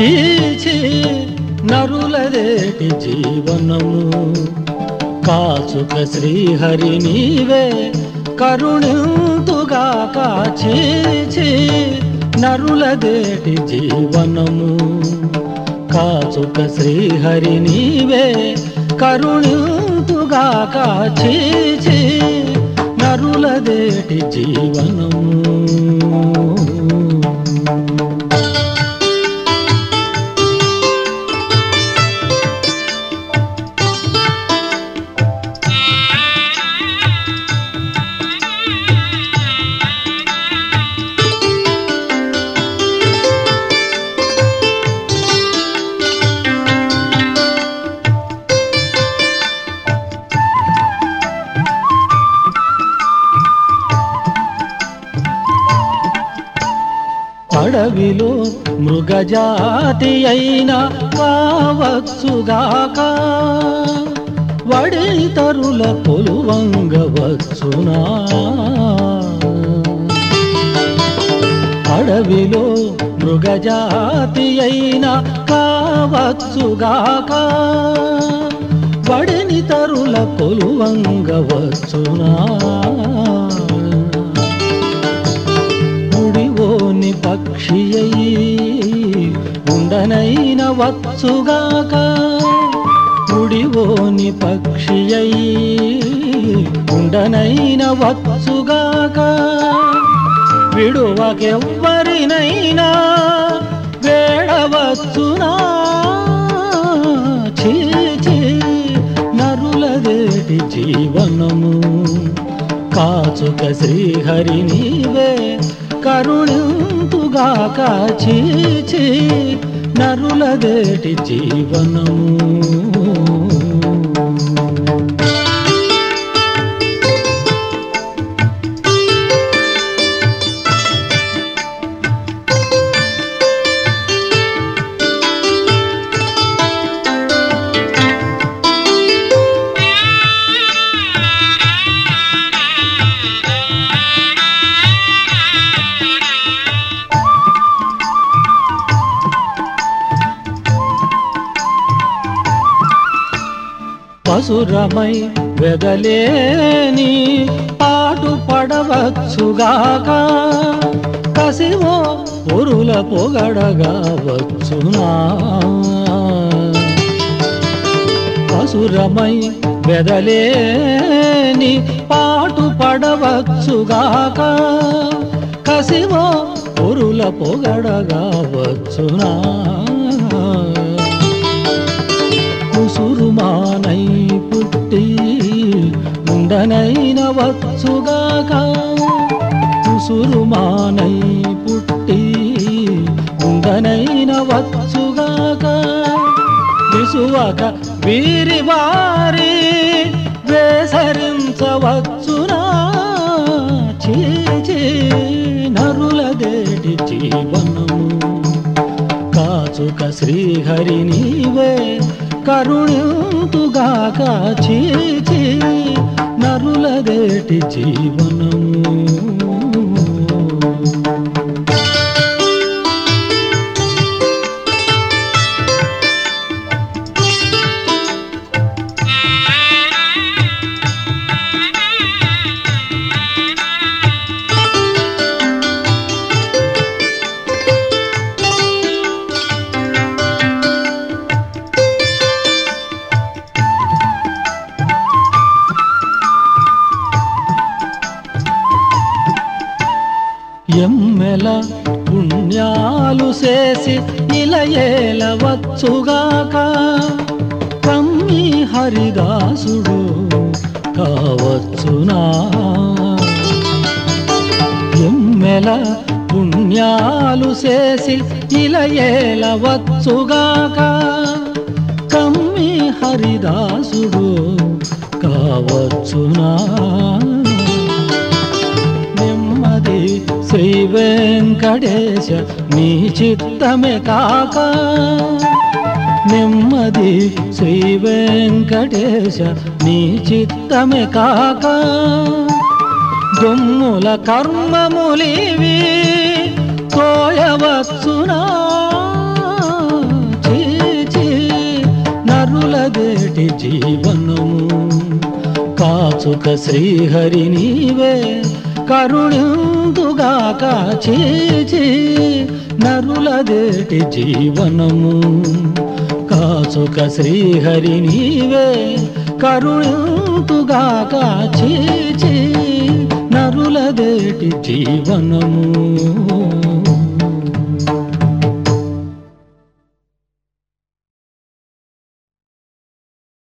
చీచి నరులదేటి జీవనము. కాచుక శ్రీహరి నీవే కరుణింతుగాక చీచి నరులదేటి జీవనము. కాచుక శ్రీహరి నీవే కరుణింతుగాక చీచి నరులదేటి జీవనము. అడవిలో మృగజాతి అయిన కావచ్చుగాక వడితరుల కొలువంగవచ్చునా అడవిలో మృగజాతి అయిన కావచ్చుగాక వడిని తరుల కొలువంగవచ్చునా వచ్చుగాక ముడివోని పక్షి అయి ఉండనైన వచ్చుగాక విడువకెవ్వరినైనా వేడవచ్చునా? చీచి నరులదేటి జీవనము కాచుక శ్రీహరి నీవే కరుణింతుగాక. చీచి నరులదేటి జీవనము. పసురమై వెదలేని పాటు పడవచ్చుగాక. కసివో పురుల పొగడగా వచ్చునా. పసురమై వెదలేని పాటు పడవచ్చుగాక. కసివో పురుల పొగడగా వచ్చునా. ఉండనైన వచ్చుగాక కుసురుమానై పుట్టి ఉండనైన వచ్చుగాక విసువక వీరి వారి వేసరించవచ్చునా? చీచి నరులదేటి జీవనము? కాచుక శ్రీహరి నీవే కరుణ్యుతుగాక చీచీ నరులదేటి జీవనము? ఎమ్మెల పుణ్యాలు చేసి ఇలయేల వచ్చుగాక కమ్మి హరిదాసుడు కావచ్చునా. ఎమ్మెల పుణ్యాలు చేసి ఇలయేల వచ్చుగాక కమ్మి హరిదాసుడు కావచ్చునా. వెంకటేశ నీ చిత్తమే కాక. నెమ్మది శ్రీ వెంకటేశ నీ చిత్తమే కాక. దుమ్ముల కర్మములివి కోయవచ్చునా చీచి నరులదేటి జీవనము? కాచుక శ్రీహరి నీవే కరుణిందుగాక చీచి నరులదేటి జీవనము. కాసుక శ్రీహరి నీవే కరుణిందుగాక చీచి నరులదేటి జీవనము.